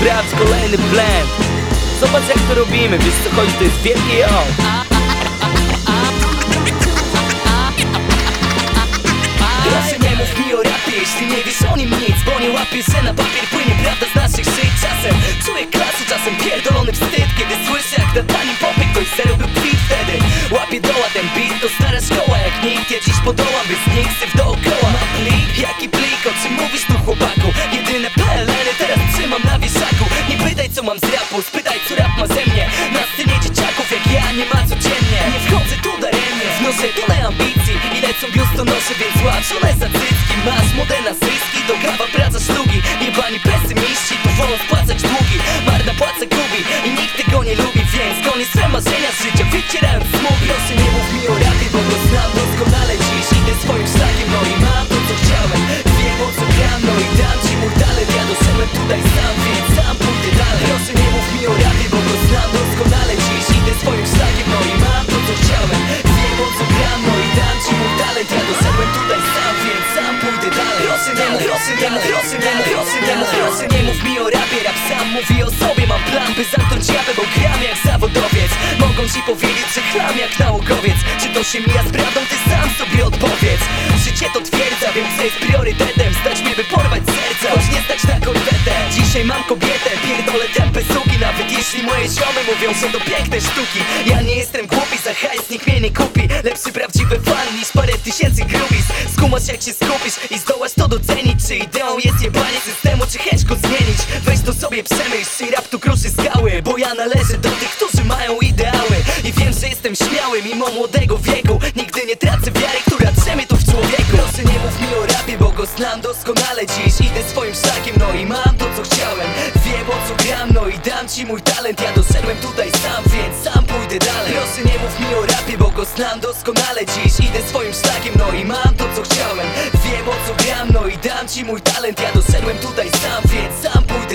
sprawdź kolejny blend Zobacz jak to robimy, wiesz co chodzi, to jest wielkie yo Proszę nie mów mi o rapie, jeśli nie wiesz o nim nic Bo nie łapiesz, że na papier płynie prawda z naszych szyj Czasem. Czuję klasu, czasem pierdolony wstyd Kiedy słyszę mam z rapu, spytaj co rap ma ze mnie. Na scenie dzieciaków jak ja nie ma codziennie Nie wchodzę tu daremnie, wnoszę tyle ambicji I lecą biustonosze, więc łapczone za cycki. Masz modę na zyski, to kawa praca sztuki. Jebani pesymiści, tu wolą wpłacać długi. Marna płaca gubi i nikt tego nie lubi Więc gonię swe marzenia życia, Nie mów, proszę nie mów, mi o rapie Rap sam mówi o sobie, mam plan by zamknąć japę Bo gram jak zawodowiec. Mogą ci powiedzieć, że chlam jak naukowiec Czy to się mija z prawdą, ty sam sobie odpowiedz. Życie to twierdza, wiem co jest priorytetem. Stać mnie by porwać serce, choć nie stać na korwetę Dzisiaj mam kobietę, pierdolę tępe suki. Nawet jeśli moje ziomy mówią, że to piękne sztuki. Ja nie jestem głupi, za hajs nikt mnie nie kupi. Lepszy prawdziwy fan niż parę tysięcy grubis Skumasz jak się skupisz i zdołasz to docenić. Czy ideą jest jebanie systemu, czy chęć go zmienić? Weź to sobie przemyśl, czy rap tu kruszy skały Bo ja należę do tych, którzy mają ideały. I wiem, że jestem śmiały mimo młodego wieku. Nigdy nie tracę wiary, która drzemie tu w człowieku. Proszę nie mów mi o rapie, bo go znam doskonale. Dziś Idę swoim szlakiem, no i mam to co chciałem. Wiem o co gram, no i dam ci mój talent. Ja doszedłem tutaj sam, więc sam pójdę dalej. Proszę nie mów mi o rapie, znam doskonale dziś. Idę swoim szlakiem, no i mam to co chciałem. Wiem o co gram, no i dam ci mój talent. Ja doszedłem tutaj